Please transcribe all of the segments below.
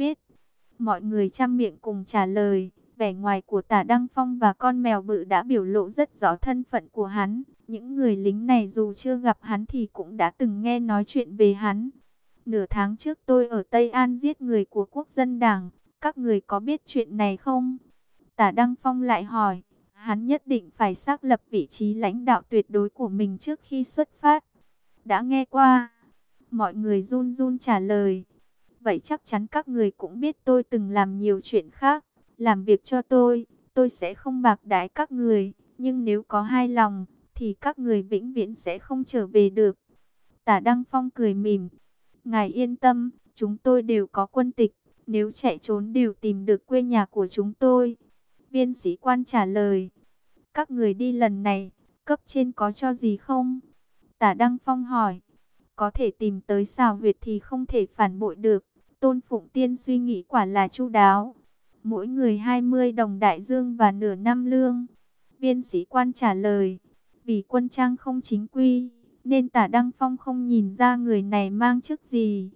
Biết. Mọi người chăm miệng cùng trả lời. Vẻ ngoài của tả Đăng Phong và con mèo bự đã biểu lộ rất rõ thân phận của hắn. Những người lính này dù chưa gặp hắn thì cũng đã từng nghe nói chuyện về hắn. Nửa tháng trước tôi ở Tây An giết người của quốc dân đảng. Các người có biết chuyện này không? Tả Đăng Phong lại hỏi. Hắn nhất định phải xác lập vị trí lãnh đạo tuyệt đối của mình trước khi xuất phát. Đã nghe qua. Mọi người run run trả lời. Vậy chắc chắn các người cũng biết tôi từng làm nhiều chuyện khác. Làm việc cho tôi, tôi sẽ không bạc đái các người. Nhưng nếu có hai lòng, thì các người vĩnh viễn sẽ không trở về được. Tả Đăng Phong cười mỉm. Ngài yên tâm, chúng tôi đều có quân tịch. Nếu chạy trốn đều tìm được quê nhà của chúng tôi. Viên sĩ quan trả lời. Các người đi lần này, cấp trên có cho gì không? Tả Đăng Phong hỏi. Có thể tìm tới xào huyệt thì không thể phản bội được. Tôn Phụng Tiên suy nghĩ quả là chu đáo. Mỗi người 20 đồng đại dương và nửa năm lương. Viên sĩ quan trả lời. Vì quân trang không chính quy, nên tả Đăng Phong không nhìn ra người này mang chức gì.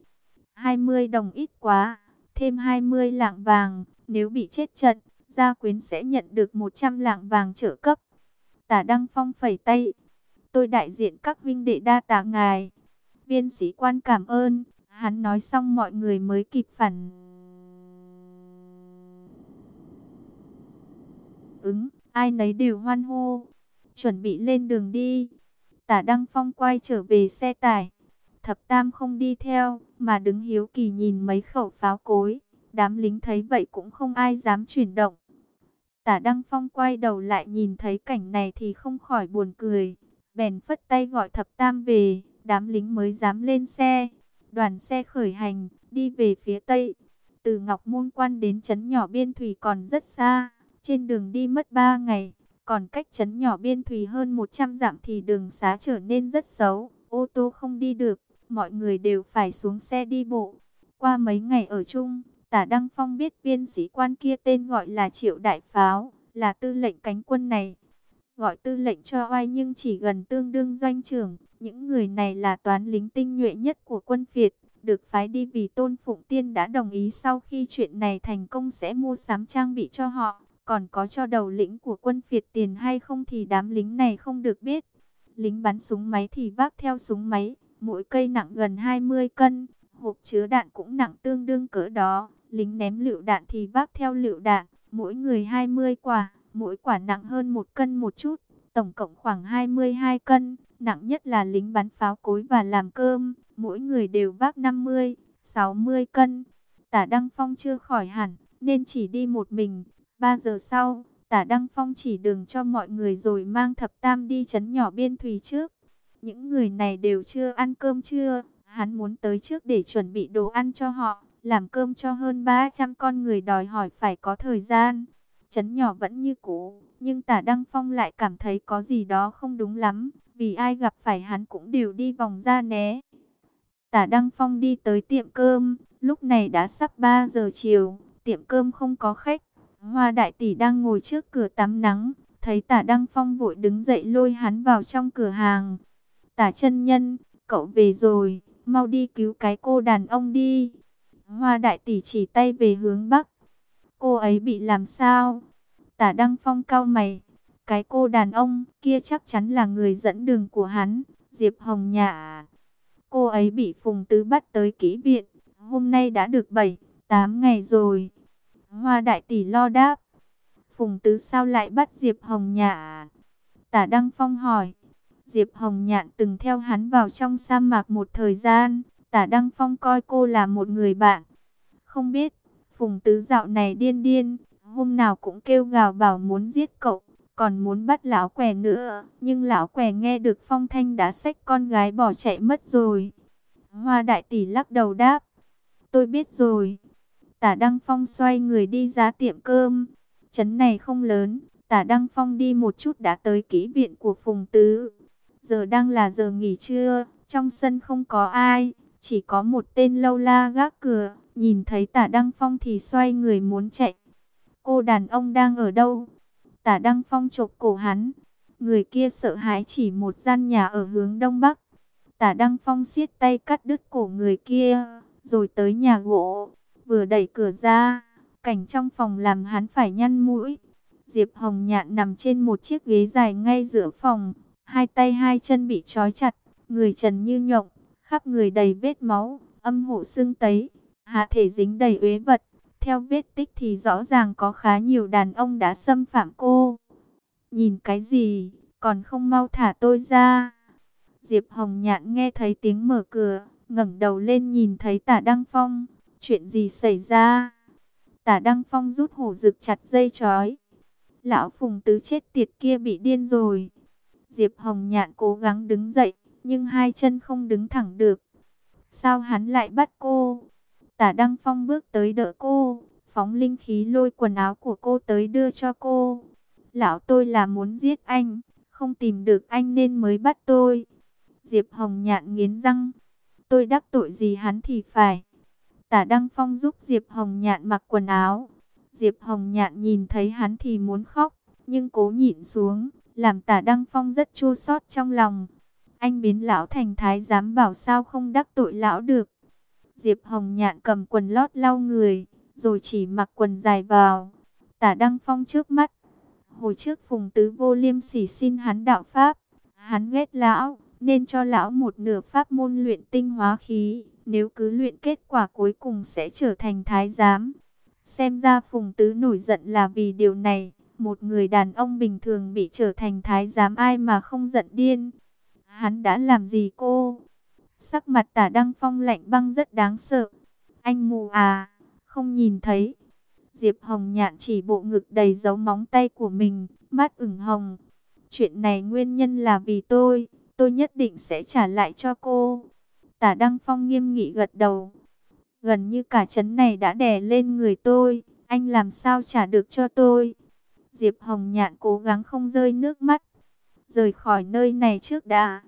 20 đồng ít quá, thêm 20 lạng vàng, nếu bị chết trận, gia quyến sẽ nhận được 100 lạng vàng trợ cấp. Tả Đăng Phong phẩy tay. Tôi đại diện các vinh đệ đa tả ngài. Viên sĩ quan cảm ơn. Hắn nói xong mọi người mới kịp phản. Ứng, ai nấy đều hoan hô. Chuẩn bị lên đường đi. Tả Đăng Phong quay trở về xe tải. Thập Tam không đi theo, mà đứng hiếu kỳ nhìn mấy khẩu pháo cối. Đám lính thấy vậy cũng không ai dám chuyển động. Tả Đăng Phong quay đầu lại nhìn thấy cảnh này thì không khỏi buồn cười. Bèn phất tay gọi thập tam về, đám lính mới dám lên xe. Đoàn xe khởi hành, đi về phía tây. Từ Ngọc Môn Quan đến trấn nhỏ Biên Thủy còn rất xa. Trên đường đi mất 3 ngày, còn cách trấn nhỏ Biên Thủy hơn 100 dặm thì đường xá trở nên rất xấu. Ô tô không đi được, mọi người đều phải xuống xe đi bộ. Qua mấy ngày ở chung, Tả Đăng Phong biết viên sĩ quan kia tên gọi là Triệu Đại Pháo, là tư lệnh cánh quân này. Gọi tư lệnh cho oai nhưng chỉ gần tương đương doanh trưởng. Những người này là toán lính tinh nhuệ nhất của quân Việt, được phái đi vì Tôn Phụng Tiên đã đồng ý sau khi chuyện này thành công sẽ mua sắm trang bị cho họ. Còn có cho đầu lĩnh của quân Việt tiền hay không thì đám lính này không được biết. Lính bắn súng máy thì vác theo súng máy, mỗi cây nặng gần 20 cân, hộp chứa đạn cũng nặng tương đương cỡ đó. Lính ném lựu đạn thì vác theo lựu đạn, mỗi người 20 quả, mỗi quả nặng hơn một cân một chút, tổng cộng khoảng 22 cân. Nặng nhất là lính bắn pháo cối và làm cơm, mỗi người đều vác 50, 60 cân. Tả Đăng Phong chưa khỏi hẳn, nên chỉ đi một mình. 3 giờ sau, Tả Đăng Phong chỉ đường cho mọi người rồi mang thập tam đi chấn nhỏ biên thùy trước. Những người này đều chưa ăn cơm chưa, hắn muốn tới trước để chuẩn bị đồ ăn cho họ làm cơm cho hơn 300 con người đòi hỏi phải có thời gian. Chấn nhỏ vẫn như cũ, nhưng tả Đăng Phong lại cảm thấy có gì đó không đúng lắm, vì ai gặp phải hắn cũng đều đi vòng ra né. Tả Đăng Phong đi tới tiệm cơm, lúc này đã sắp 3 giờ chiều, tiệm cơm không có khách. Hoa đại tỷ đang ngồi trước cửa tắm nắng, thấy tả Đăng Phong vội đứng dậy lôi hắn vào trong cửa hàng. Tả chân nhân, cậu về rồi, mau đi cứu cái cô đàn ông đi. Hoa đại tỷ chỉ tay về hướng bắc. Cô ấy bị làm sao? Tả Đăng Phong cao mày. Cái cô đàn ông kia chắc chắn là người dẫn đường của hắn, Diệp Hồng Nhã. Cô ấy bị Phùng Tứ bắt tới kỹ viện, hôm nay đã được 7, 8 ngày rồi. Hoa đại tỷ lo đáp. Phùng Tứ sao lại bắt Diệp Hồng Nhã? Tả Đăng Phong hỏi. Diệp Hồng Nhạn từng theo hắn vào trong sa mạc một thời gian, Tả Đăng Phong coi cô là một người bạn. Không biết, Phùng Tứ dạo này điên điên, hôm nào cũng kêu gào bảo muốn giết cậu, còn muốn bắt lão què nữa. Nhưng lão què nghe được Phong Thanh đã xách con gái bỏ chạy mất rồi. Hoa đại tỷ lắc đầu đáp. Tôi biết rồi. Tả Đăng Phong xoay người đi ra tiệm cơm. Trấn này không lớn, Tả Đăng Phong đi một chút đã tới kỹ viện của Phùng Tứ. Giờ đang là giờ nghỉ trưa, trong sân không có ai. Chỉ có một tên lâu la gác cửa, nhìn thấy tả Đăng Phong thì xoay người muốn chạy. Cô đàn ông đang ở đâu? Tả Đăng Phong chộp cổ hắn. Người kia sợ hãi chỉ một gian nhà ở hướng đông bắc. Tả Đăng Phong siết tay cắt đứt cổ người kia, rồi tới nhà gỗ. vừa đẩy cửa ra, cảnh trong phòng làm hắn phải nhăn mũi. Diệp Hồng Nhạn nằm trên một chiếc ghế dài ngay giữa phòng, hai tay hai chân bị trói chặt, người trần như nhộng, khắp người đầy vết máu, âm hộ xương tấy, hạ thể dính đầy uế vật. Theo vết tích thì rõ ràng có khá nhiều đàn ông đã xâm phạm cô. Nhìn cái gì, còn không mau thả tôi ra. Diệp Hồng Nhạn nghe thấy tiếng mở cửa, ngẩng đầu lên nhìn thấy tả Đăng Phong. Chuyện gì xảy ra? Tả Đăng Phong rút hổ rực chặt dây chói. Lão Phùng Tứ chết tiệt kia bị điên rồi. Diệp Hồng Nhạn cố gắng đứng dậy, nhưng hai chân không đứng thẳng được. Sao hắn lại bắt cô? Tả Đăng Phong bước tới đỡ cô, phóng linh khí lôi quần áo của cô tới đưa cho cô. Lão tôi là muốn giết anh, không tìm được anh nên mới bắt tôi. Diệp Hồng Nhạn nghiến răng. Tôi đắc tội gì hắn thì phải. Tả Đăng Phong giúp Diệp Hồng Nhạn mặc quần áo. Diệp Hồng Nhạn nhìn thấy hắn thì muốn khóc, nhưng cố nhịn xuống, làm tả Đăng Phong rất chua xót trong lòng. Anh biến lão thành thái giám bảo sao không đắc tội lão được. Diệp Hồng Nhạn cầm quần lót lau người, rồi chỉ mặc quần dài vào. Tả Đăng Phong trước mắt. Hồi trước Phùng Tứ vô liêm sỉ xin hắn đạo Pháp. Hắn ghét lão, nên cho lão một nửa pháp môn luyện tinh hóa khí. Nếu cứ luyện kết quả cuối cùng sẽ trở thành thái giám. Xem ra Phùng Tứ nổi giận là vì điều này. Một người đàn ông bình thường bị trở thành thái giám ai mà không giận điên. Hắn đã làm gì cô? Sắc mặt tả Đăng Phong lạnh băng rất đáng sợ. Anh mù à, không nhìn thấy. Diệp Hồng nhạn chỉ bộ ngực đầy dấu móng tay của mình, mắt ửng hồng. Chuyện này nguyên nhân là vì tôi, tôi nhất định sẽ trả lại cho cô. Tả Đăng Phong nghiêm nghị gật đầu. Gần như cả chấn này đã đè lên người tôi, anh làm sao trả được cho tôi. Diệp Hồng Nhạn cố gắng không rơi nước mắt. Rời khỏi nơi này trước đã.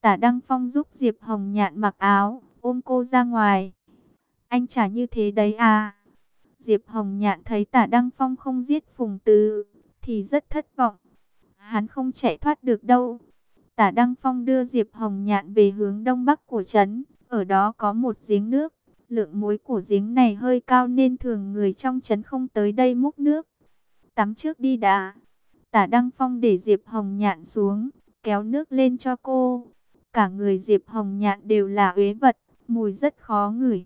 Tả Đăng Phong giúp Diệp Hồng Nhạn mặc áo, ôm cô ra ngoài. Anh trả như thế đấy à? Diệp Hồng Nhạn thấy tả Đăng Phong không giết Phùng Tứ, thì rất thất vọng. Hắn không chạy thoát được đâu. Tả Đăng Phong đưa Diệp Hồng Nhạn về hướng đông bắc của trấn. Ở đó có một giếng nước. Lượng muối của giếng này hơi cao nên thường người trong trấn không tới đây múc nước. Tắm trước đi đã. Tả Đăng Phong để Diệp Hồng Nhạn xuống, kéo nước lên cho cô. Cả người Diệp Hồng Nhạn đều là uế vật, mùi rất khó ngửi.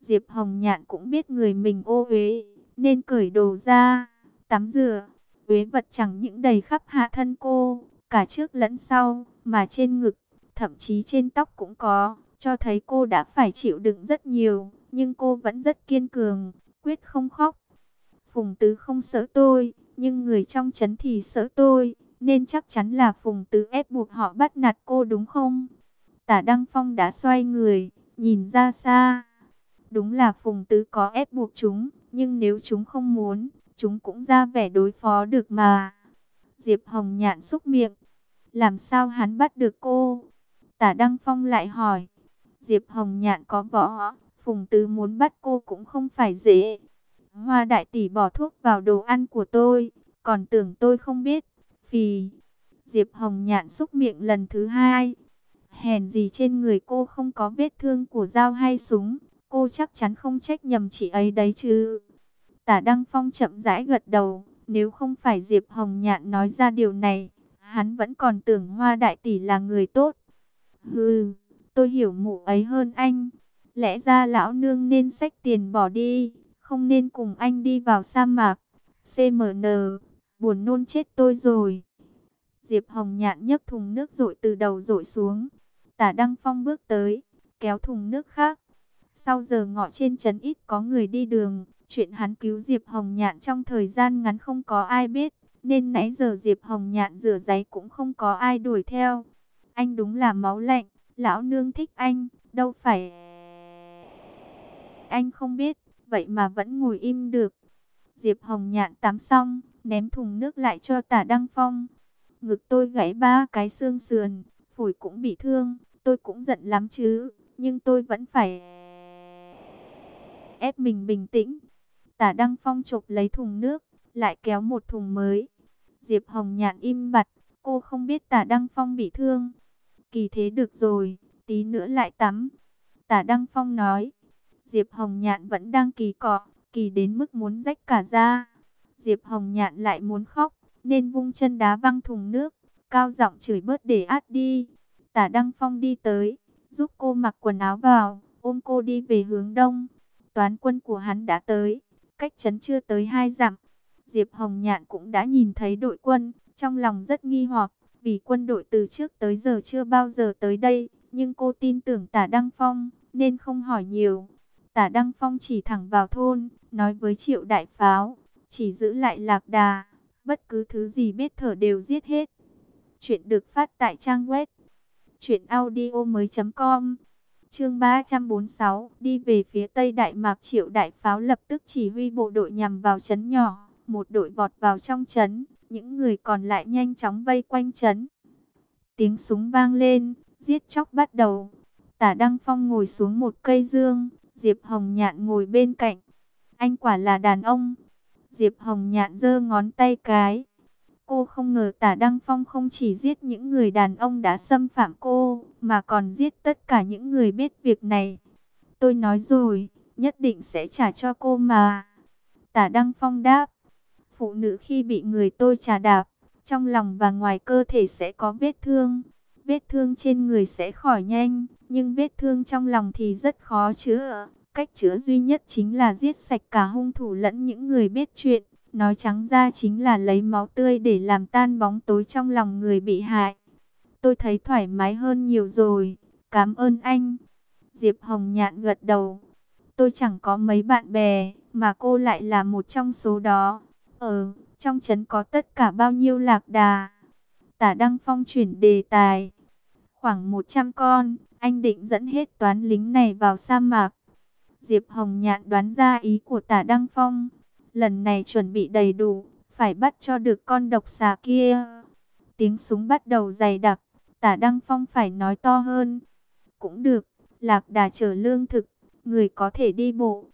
Diệp Hồng Nhạn cũng biết người mình ô uế, nên cởi đồ ra, tắm rửa. Uế vật chẳng những đầy khắp hạ thân cô, cả trước lẫn sau, mà trên ngực, thậm chí trên tóc cũng có, cho thấy cô đã phải chịu đựng rất nhiều, nhưng cô vẫn rất kiên cường, quyết không khóc. Phùng Tứ không sợ tôi, nhưng người trong chấn thì sợ tôi, nên chắc chắn là Phùng Tứ ép buộc họ bắt nạt cô đúng không? Tả Đăng Phong đã xoay người, nhìn ra xa. Đúng là Phùng Tứ có ép buộc chúng, nhưng nếu chúng không muốn, chúng cũng ra vẻ đối phó được mà. Diệp Hồng nhạn xúc miệng. Làm sao hắn bắt được cô? Tả Đăng Phong lại hỏi. Diệp Hồng nhạn có võ, Phùng Tứ muốn bắt cô cũng không phải dễ. Hoa đại tỷ bỏ thuốc vào đồ ăn của tôi, còn tưởng tôi không biết. Phì. Diệp Hồng nhạn xúc miệng lần thứ hai. Hèn gì trên người cô không có vết thương của dao hay súng. Cô chắc chắn không trách nhầm chị ấy đấy chứ. Tả Đăng Phong chậm rãi gật đầu. Nếu không phải Diệp Hồng Nhạn nói ra điều này, hắn vẫn còn tưởng Hoa Đại Tỷ là người tốt. Hừ, tôi hiểu mụ ấy hơn anh. Lẽ ra lão nương nên xách tiền bỏ đi, không nên cùng anh đi vào sa mạc. CMN, buồn nôn chết tôi rồi. Diệp Hồng Nhạn nhấc thùng nước rội từ đầu rội xuống. Tả Đăng Phong bước tới, kéo thùng nước khác. Sau giờ ngọ trên trấn ít có người đi đường, chuyện hắn cứu Diệp Hồng Nhạn trong thời gian ngắn không có ai biết, nên nãy giờ Diệp Hồng Nhạn rửa giấy cũng không có ai đuổi theo. Anh đúng là máu lạnh, lão nương thích anh, đâu phải... Anh không biết, vậy mà vẫn ngồi im được. Diệp Hồng Nhạn tắm xong, ném thùng nước lại cho tả Đăng Phong. Ngực tôi gãy ba cái xương sườn, phổi cũng bị thương, tôi cũng giận lắm chứ, nhưng tôi vẫn phải ép mình bình tĩnh. Tả Đăng Phong chụp lấy thùng nước, lại kéo một thùng mới. Diệp Hồng nhạn im bặt, cô không biết tả Đăng Phong bị thương. Kỳ thế được rồi, tí nữa lại tắm. Tả Đăng Phong nói. Diệp Hồng Nhạn vẫn đang kỳ cọ, kỳ đến mức muốn rách cả da. Diệp Hồng Nhạn lại muốn khóc, nên vung chân đá văng thùng nước, cao giọng chửi bớt để át đi. Tả Đăng Phong đi tới, giúp cô mặc quần áo vào, ôm cô đi về hướng đông. Toán quân của hắn đã tới, cách chấn chưa tới hai dặm. Diệp Hồng Nhạn cũng đã nhìn thấy đội quân, trong lòng rất nghi hoặc, vì quân đội từ trước tới giờ chưa bao giờ tới đây, nhưng cô tin tưởng tả Đăng Phong, nên không hỏi nhiều. Tả Đăng Phong chỉ thẳng vào thôn, nói với triệu đại pháo, chỉ giữ lại lạc đà, bất cứ thứ gì biết thở đều giết hết. Chuyện được phát tại trang web truyệnaudiomoi.com. Chương 346, đi về phía Tây Đại Mạc Triệu Đại Pháo lập tức chỉ huy bộ đội nhằm vào trấn nhỏ, một đội vọt vào trong trấn, những người còn lại nhanh chóng vây quanh trấn. Tiếng súng vang lên, giết chóc bắt đầu. Tả Đăng Phong ngồi xuống một cây dương, Diệp Hồng Nhạn ngồi bên cạnh. Anh quả là đàn ông. Diệp Hồng Nhạn giơ ngón tay cái. Cô không ngờ tả Đăng Phong không chỉ giết những người đàn ông đã xâm phạm cô, mà còn giết tất cả những người biết việc này. Tôi nói rồi, nhất định sẽ trả cho cô mà. Tả Đăng Phong đáp, phụ nữ khi bị người tôi trà đạp, trong lòng và ngoài cơ thể sẽ có vết thương. Vết thương trên người sẽ khỏi nhanh, nhưng vết thương trong lòng thì rất khó chữa. Cách chữa duy nhất chính là giết sạch cả hung thủ lẫn những người biết chuyện. Nói trắng ra chính là lấy máu tươi để làm tan bóng tối trong lòng người bị hại. Tôi thấy thoải mái hơn nhiều rồi. Cảm ơn anh. Diệp Hồng Nhạn gật đầu. Tôi chẳng có mấy bạn bè, mà cô lại là một trong số đó. Ờ, trong trấn có tất cả bao nhiêu lạc đà? Tả Đăng Phong chuyển đề tài. Khoảng 100 con, anh định dẫn hết toán lính này vào sa mạc. Diệp Hồng Nhạn đoán ra ý của tả Đăng Phong. Lần này chuẩn bị đầy đủ, phải bắt cho được con độc xà kia. Tiếng súng bắt đầu dày đặc, tả Đăng Phong phải nói to hơn. Cũng được, lạc đà chở lương thực, người có thể đi bộ.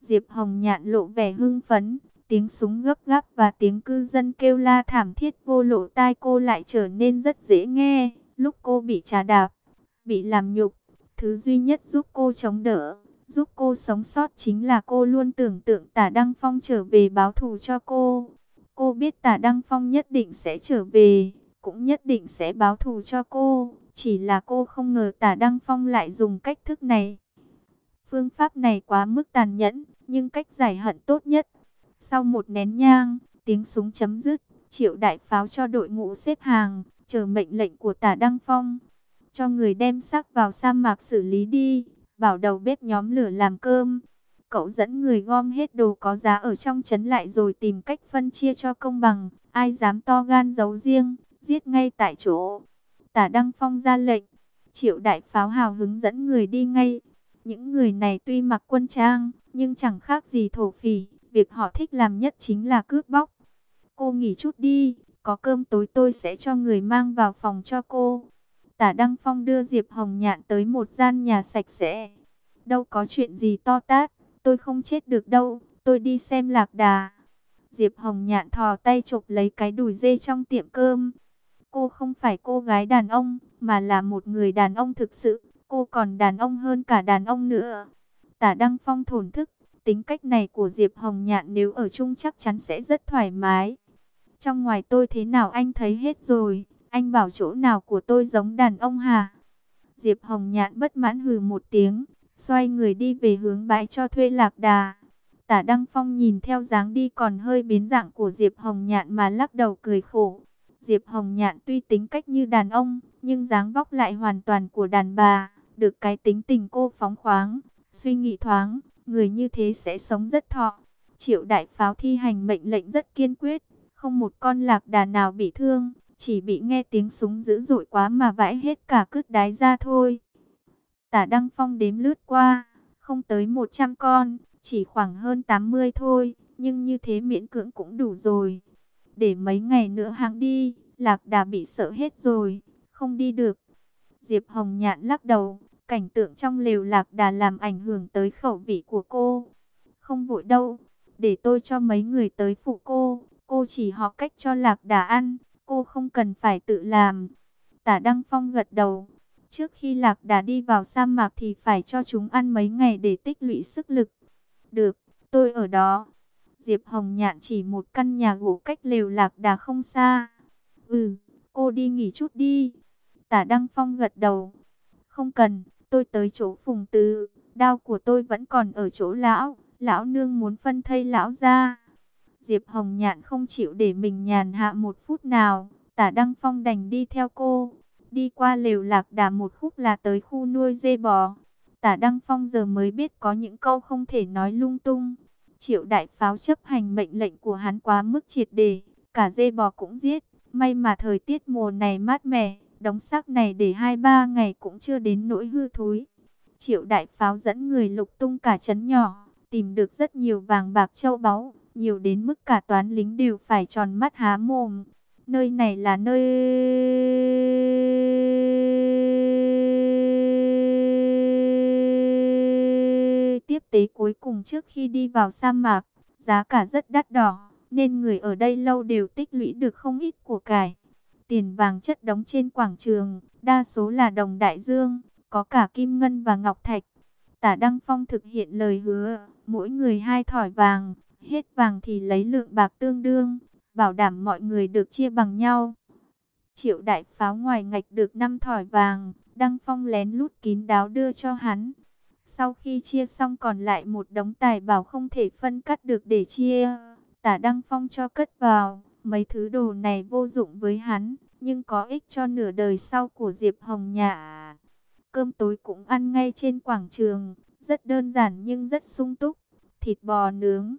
Diệp Hồng Nhạn lộ vẻ hưng phấn, tiếng súng gấp gáp và tiếng cư dân kêu la thảm thiết vô lộ tai cô lại trở nên rất dễ nghe. Lúc cô bị trà đạp, bị làm nhục, thứ duy nhất giúp cô chống đỡ, giúp cô sống sót chính là cô luôn tưởng tượng tả Đăng Phong trở về báo thù cho cô. Cô biết tả Đăng Phong nhất định sẽ trở về, cũng nhất định sẽ báo thù cho cô. Chỉ là cô không ngờ tả Đăng Phong lại dùng cách thức này. Phương pháp này quá mức tàn nhẫn, nhưng cách giải hận tốt nhất. Sau một nén nhang, tiếng súng chấm dứt, triệu đại pháo cho đội ngũ xếp hàng, chờ mệnh lệnh của tả Đăng Phong. Cho người đem xác vào sa mạc xử lý đi, bảo đầu bếp nhóm lửa làm cơm. Cậu dẫn người gom hết đồ có giá ở trong trấn lại rồi tìm cách phân chia cho công bằng, ai dám to gan giấu riêng, giết ngay tại chỗ. Tả Đăng Phong ra lệnh, triệu đại pháo hào hứng dẫn người đi ngay. Những người này tuy mặc quân trang, nhưng chẳng khác gì thổ phỉ, việc họ thích làm nhất chính là cướp bóc. Cô nghỉ chút đi, có cơm tối tôi sẽ cho người mang vào phòng cho cô. Tả Đăng Phong đưa Diệp Hồng Nhạn tới một gian nhà sạch sẽ. Đâu có chuyện gì to tát, tôi không chết được đâu, tôi đi xem lạc đà. Diệp Hồng Nhạn thò tay chụp lấy cái đùi dê trong tiệm cơm. Cô không phải cô gái đàn ông, mà là một người đàn ông thực sự. Cô còn đàn ông hơn cả đàn ông nữa. Tả Đăng Phong thổn thức, tính cách này của Diệp Hồng Nhạn nếu ở chung chắc chắn sẽ rất thoải mái. Trong ngoài tôi thế nào anh thấy hết rồi. Anh bảo chỗ nào của tôi giống đàn ông hả? Diệp Hồng Nhạn bất mãn hừ một tiếng. Xoay người đi về hướng bãi cho thuê lạc đà. Tả Đăng Phong nhìn theo dáng đi còn hơi biến dạng của Diệp Hồng Nhạn mà lắc đầu cười khổ. Diệp Hồng Nhạn tuy tính cách như đàn ông, nhưng dáng vóc lại hoàn toàn của đàn bà. Được cái tính tình cô phóng khoáng, suy nghĩ thoáng, người như thế sẽ sống rất thọ. Triệu đại pháo thi hành mệnh lệnh rất kiên quyết, không một con lạc đà nào bị thương, chỉ bị nghe tiếng súng dữ dội quá mà vãi hết cả cứt đái ra thôi. Tả Đăng Phong đếm lướt qua, không tới 100 con, chỉ khoảng hơn 80 thôi, nhưng như thế miễn cưỡng cũng đủ rồi. Để mấy ngày nữa hàng đi, lạc đà bị sợ hết rồi, không đi được. Diệp Hồng Nhạn lắc đầu, cảnh tượng trong lều lạc đà làm ảnh hưởng tới khẩu vị của cô. Không vội đâu, để tôi cho mấy người tới phụ cô, cô chỉ họ cách cho lạc đà ăn, cô không cần phải tự làm. Tả Đăng Phong gật đầu, Trước khi lạc đà đi vào sa mạc thì phải cho chúng ăn mấy ngày để tích lũy sức lực. Được, tôi ở đó. Diệp Hồng Nhạn chỉ một căn nhà gỗ cách lều lạc đà không xa. Ừ, cô đi nghỉ chút đi. Tả Đăng Phong gật đầu. Không cần, tôi tới chỗ phùng tư, đao của tôi vẫn còn ở chỗ lão. Lão nương muốn phân thây lão ra. Diệp Hồng Nhạn không chịu để mình nhàn hạ một phút nào. Tả Đăng Phong đành đi theo cô. Đi qua lều lạc đà một khúc là tới khu nuôi dê bò. Tả Đăng Phong giờ mới biết có những câu không thể nói lung tung. Triệu đại pháo chấp hành mệnh lệnh của hắn quá mức triệt đề. Cả dê bò cũng giết. May mà thời tiết mùa này mát mẻ. Đóng xác này để 2-3 ngày cũng chưa đến nỗi hư thối. Triệu đại pháo dẫn người lục tung cả chấn nhỏ. Tìm được rất nhiều vàng bạc châu báu. Nhiều đến mức cả toán lính đều phải tròn mắt há mồm. Nơi này là nơi... Tiếp tế cuối cùng trước khi đi vào sa mạc, giá cả rất đắt đỏ, nên người ở đây lâu đều tích lũy được không ít của cải. Tiền vàng chất đóng trên quảng trường, đa số là đồng đại dương, có cả kim ngân và ngọc thạch. Tả Đăng Phong thực hiện lời hứa, mỗi người hai thỏi vàng, hết vàng thì lấy lượng bạc tương đương, bảo đảm mọi người được chia bằng nhau. Triệu đại pháo ngoài ngạch được 5 thỏi vàng, Đăng Phong lén lút kín đáo đưa cho hắn. Sau khi chia xong còn lại một đống tài bảo không thể phân cắt được để chia. Tả Đăng Phong cho cất vào, mấy thứ đồ này vô dụng với hắn, nhưng có ích cho nửa đời sau của Diệp Hồng Nhã. Cơm tối cũng ăn ngay trên quảng trường, rất đơn giản nhưng rất sung túc. Thịt bò nướng,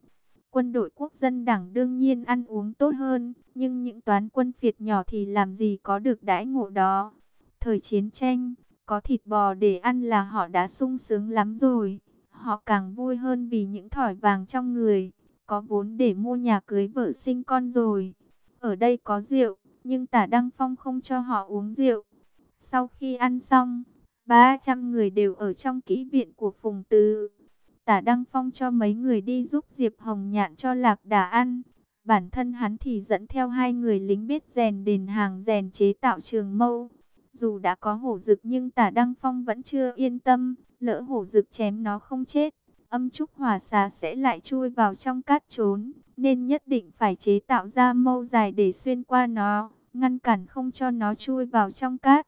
Quân đội quốc dân đảng đương nhiên ăn uống tốt hơn, nhưng những toán quân phiệt nhỏ thì làm gì có được đãi ngộ đó. Thời chiến tranh, có thịt bò để ăn là họ đã sung sướng lắm rồi. Họ càng vui hơn vì những thỏi vàng trong người, có vốn để mua nhà cưới vợ sinh con rồi. Ở đây có rượu, nhưng tả Đăng Phong không cho họ uống rượu. Sau khi ăn xong, 300 người đều ở trong kỹ viện của Phùng Tư. Tả Đăng Phong cho mấy người đi giúp Diệp Hồng Nhạn cho lạc đà ăn. Bản thân hắn thì dẫn theo hai người lính biết rèn đền hàng rèn chế tạo trường mâu. Dù đã có hổ dực nhưng tả Đăng Phong vẫn chưa yên tâm. Lỡ hổ dực chém nó không chết. Âm trúc hỏa xà sẽ lại chui vào trong cát trốn. Nên nhất định phải chế tạo ra mâu dài để xuyên qua nó. Ngăn cản không cho nó chui vào trong cát.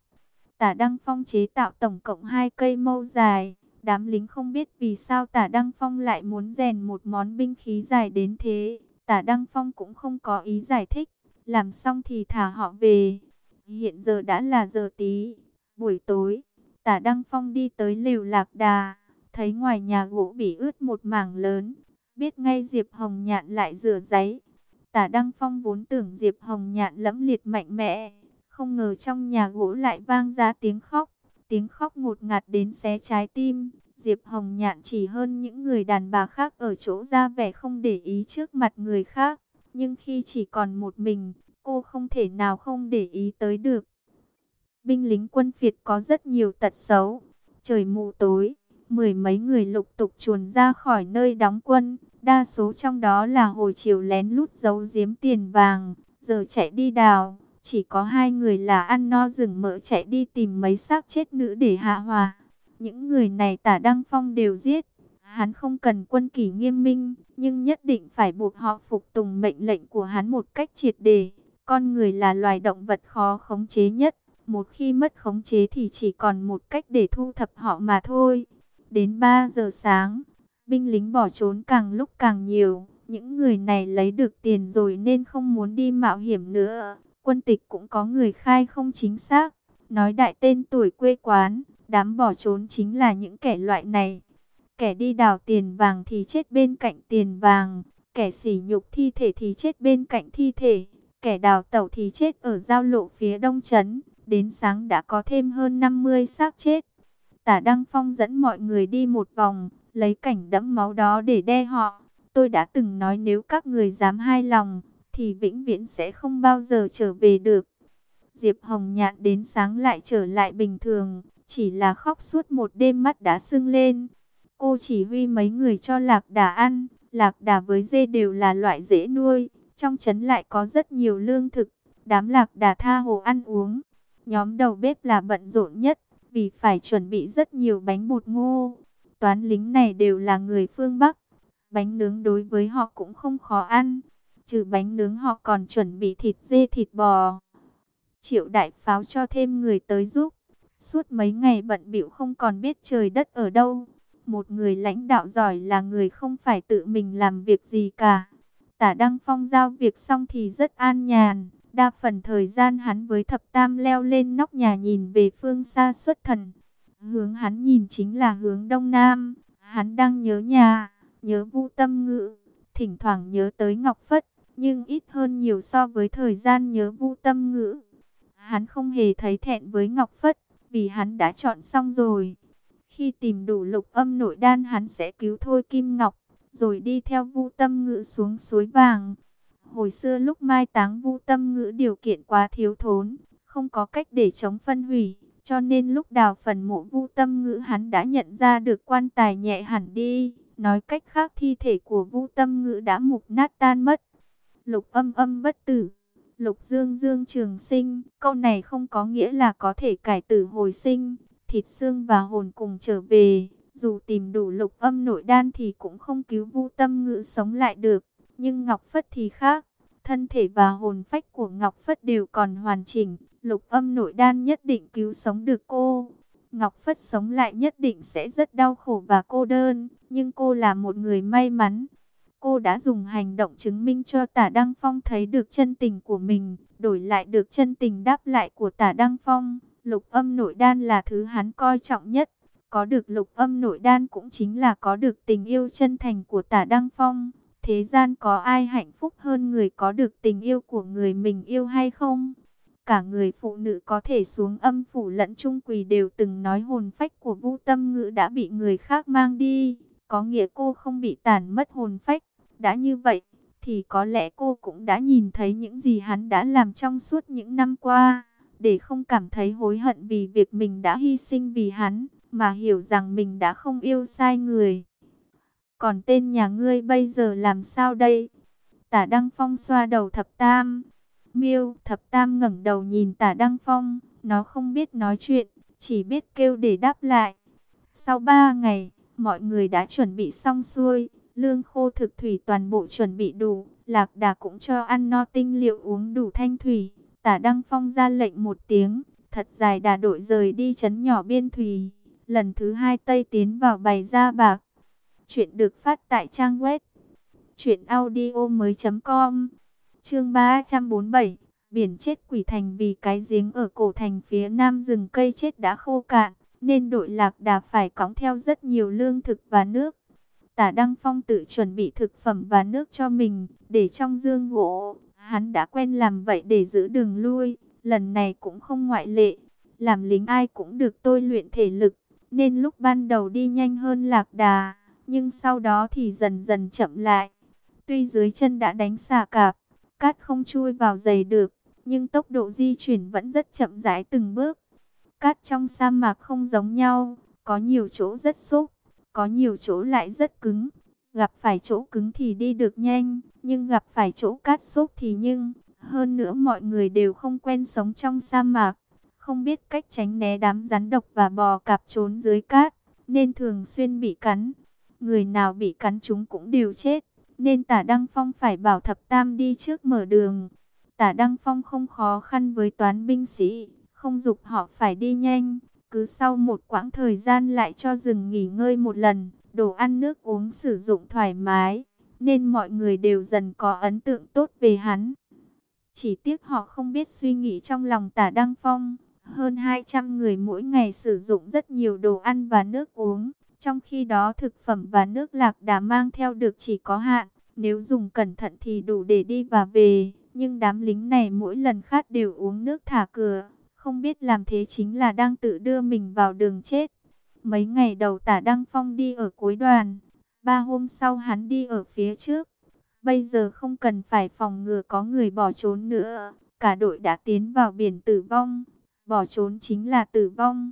Tả Đăng Phong chế tạo tổng cộng hai cây mâu dài Đám lính không biết vì sao tả Đăng Phong lại muốn rèn một món binh khí dài đến thế. Tả Đăng Phong cũng không có ý giải thích. Làm xong thì thả họ về. Hiện giờ đã là giờ tí. Buổi tối, tả Đăng Phong đi tới lều lạc đà. Thấy ngoài nhà gỗ bị ướt một mảng lớn. Biết ngay Diệp Hồng Nhạn lại rửa giấy. Tả Đăng Phong vốn tưởng Diệp Hồng Nhạn lẫm liệt mạnh mẽ. Không ngờ trong nhà gỗ lại vang ra tiếng khóc tiếng khóc ngột ngạt đến xé trái tim. Diệp Hồng Nhạn chỉ hơn những người đàn bà khác ở chỗ ra vẻ không để ý trước mặt người khác. Nhưng khi chỉ còn một mình, cô không thể nào không để ý tới được. Binh lính quân Việt có rất nhiều tật xấu. Trời mù tối, mười mấy người lục tục chuồn ra khỏi nơi đóng quân. Đa số trong đó là hồi chiều lén lút giấu giếm tiền vàng, giờ chạy đi đào. Chỉ có hai người là ăn no rừng mỡ chạy đi tìm mấy xác chết nữ để hạ hòa. Những người này tả Đăng Phong đều giết. Hắn không cần quân kỷ nghiêm minh, nhưng nhất định phải buộc họ phục tùng mệnh lệnh của hắn một cách triệt đề. Con người là loài động vật khó khống chế nhất. Một khi mất khống chế thì chỉ còn một cách để thu thập họ mà thôi. Đến 3 giờ sáng, binh lính bỏ trốn càng lúc càng nhiều. Những người này lấy được tiền rồi nên không muốn đi mạo hiểm nữa. Quân tịch cũng có người khai không chính xác, nói đại tên tuổi quê quán, đám bỏ trốn chính là những kẻ loại này. Kẻ đi đào tiền vàng thì chết bên cạnh tiền vàng, kẻ sỉ nhục thi thể thì chết bên cạnh thi thể, kẻ đào tẩu thì chết ở giao lộ phía đông trấn, đến sáng đã có thêm hơn 50 xác chết. Tả Đăng Phong dẫn mọi người đi một vòng, lấy cảnh đẫm máu đó để đe họ. Tôi đã từng nói nếu các người dám hai lòng, thì vĩnh viễn sẽ không bao giờ trở về được. Diệp Hồng Nhạn đến sáng lại trở lại bình thường, chỉ là khóc suốt một đêm mắt đã sưng lên. Cô chỉ huy mấy người cho lạc đà ăn, lạc đà với dê đều là loại dễ nuôi, trong trấn lại có rất nhiều lương thực, đám lạc đà tha hồ ăn uống. Nhóm đầu bếp là bận rộn nhất, vì phải chuẩn bị rất nhiều bánh bột ngô. Toán lính này đều là người phương Bắc, bánh nướng đối với họ cũng không khó ăn. Trừ bánh nướng họ còn chuẩn bị thịt dê thịt bò. Triệu đại pháo cho thêm người tới giúp. Suốt mấy ngày bận bịu không còn biết trời đất ở đâu. Một người lãnh đạo giỏi là người không phải tự mình làm việc gì cả. Tả Đăng Phong giao việc xong thì rất an nhàn. Đa phần thời gian hắn với thập tam leo lên nóc nhà nhìn về phương xa xuất thần. Hướng hắn nhìn chính là hướng đông nam. Hắn đang nhớ nhà, nhớ vu tâm ngữ, thỉnh thoảng nhớ tới Ngọc Phất, nhưng ít hơn nhiều so với thời gian nhớ vu tâm ngữ. Hắn không hề thấy thẹn với Ngọc Phất, vì hắn đã chọn xong rồi. Khi tìm đủ lục âm nội đan hắn sẽ cứu Thôi Kim Ngọc, rồi đi theo vu tâm ngữ xuống suối vàng. Hồi xưa lúc mai táng vu tâm ngữ điều kiện quá thiếu thốn, không có cách để chống phân hủy. Cho nên lúc đào phần mộ vu tâm ngữ hắn đã nhận ra được quan tài nhẹ hẳn đi. Nói cách khác thi thể của vu tâm ngữ đã mục nát tan mất. Lục âm âm bất tử. Lục dương dương trường sinh. Câu này không có nghĩa là có thể cải tử hồi sinh. Thịt xương và hồn cùng trở về. Dù tìm đủ lục âm nội đan thì cũng không cứu vu tâm ngữ sống lại được. Nhưng Ngọc Phất thì khác. Thân thể và hồn phách của Ngọc Phất đều còn hoàn chỉnh. Lục âm nội đan nhất định cứu sống được cô. Ngọc Phất sống lại nhất định sẽ rất đau khổ và cô đơn. Nhưng cô là một người may mắn. Cô đã dùng hành động chứng minh cho tả Đăng Phong thấy được chân tình của mình. Đổi lại được chân tình đáp lại của tả Đăng Phong. Lục âm nội đan là thứ hắn coi trọng nhất. Có được lục âm nội đan cũng chính là có được tình yêu chân thành của tả Đăng Phong. Thế gian có ai hạnh phúc hơn người có được tình yêu của người mình yêu hay không? Cả người phụ nữ có thể xuống âm phủ lẫn trung quỳ đều từng nói hồn phách của Vu Tâm Ngữ đã bị người khác mang đi, có nghĩa cô không bị tàn mất hồn phách. Đã như vậy, thì có lẽ cô cũng đã nhìn thấy những gì hắn đã làm trong suốt những năm qua, để không cảm thấy hối hận vì việc mình đã hy sinh vì hắn, mà hiểu rằng mình đã không yêu sai người. Còn tên nhà ngươi bây giờ làm sao đây? Tả Đăng Phong xoa đầu thập tam. Miêu thập tam ngẩng đầu nhìn tả Đăng Phong. Nó không biết nói chuyện, chỉ biết kêu để đáp lại. Sau ba ngày, mọi người đã chuẩn bị xong xuôi. Lương khô thực thủy toàn bộ chuẩn bị đủ. Lạc đà cũng cho ăn no tinh liệu uống đủ thanh thủy. Tả Đăng Phong ra lệnh một tiếng. Thật dài đà đội rời đi chấn nhỏ biên thủy. Lần thứ hai Tây tiến vào bày ra bạc. Chuyện được phát tại trang web chuyện audio mới .com Chương 347, biển chết quỷ thành vì cái giếng ở cổ thành phía nam rừng cây chết đã khô cạn, nên đội lạc đà phải cõng theo rất nhiều lương thực và nước. Tả Đăng Phong tự chuẩn bị thực phẩm và nước cho mình, để trong dương gỗ. Hắn đã quen làm vậy để giữ đường lui, lần này cũng không ngoại lệ. Làm lính ai cũng được tôi luyện thể lực, nên lúc ban đầu đi nhanh hơn lạc đà nhưng sau đó thì dần dần chậm lại. Tuy dưới chân đã đánh xà cạp, cát không chui vào giày được, nhưng tốc độ di chuyển vẫn rất chậm rãi từng bước. Cát trong sa mạc không giống nhau, có nhiều chỗ rất xúc, có nhiều chỗ lại rất cứng. Gặp phải chỗ cứng thì đi được nhanh, nhưng gặp phải chỗ cát xốp thì nhưng, hơn nữa mọi người đều không quen sống trong sa mạc, không biết cách tránh né đám rắn độc và bò cạp trốn dưới cát, nên thường xuyên bị cắn người nào bị cắn chúng cũng đều chết, nên tả Đăng Phong phải bảo thập tam đi trước mở đường. Tả Đăng Phong không khó khăn với toán binh sĩ, không dục họ phải đi nhanh, cứ sau một quãng thời gian lại cho dừng nghỉ ngơi một lần, đồ ăn nước uống sử dụng thoải mái, nên mọi người đều dần có ấn tượng tốt về hắn. Chỉ tiếc họ không biết suy nghĩ trong lòng tả Đăng Phong, hơn 200 người mỗi ngày sử dụng rất nhiều đồ ăn và nước uống, trong khi đó thực phẩm và nước lạc đã mang theo được chỉ có hạn, nếu dùng cẩn thận thì đủ để đi và về. Nhưng đám lính này mỗi lần khát đều uống nước thả cửa, không biết làm thế chính là đang tự đưa mình vào đường chết. Mấy ngày đầu tả Đăng Phong đi ở cuối đoàn, ba hôm sau hắn đi ở phía trước. Bây giờ không cần phải phòng ngừa có người bỏ trốn nữa, cả đội đã tiến vào biển tử vong. Bỏ trốn chính là tử vong.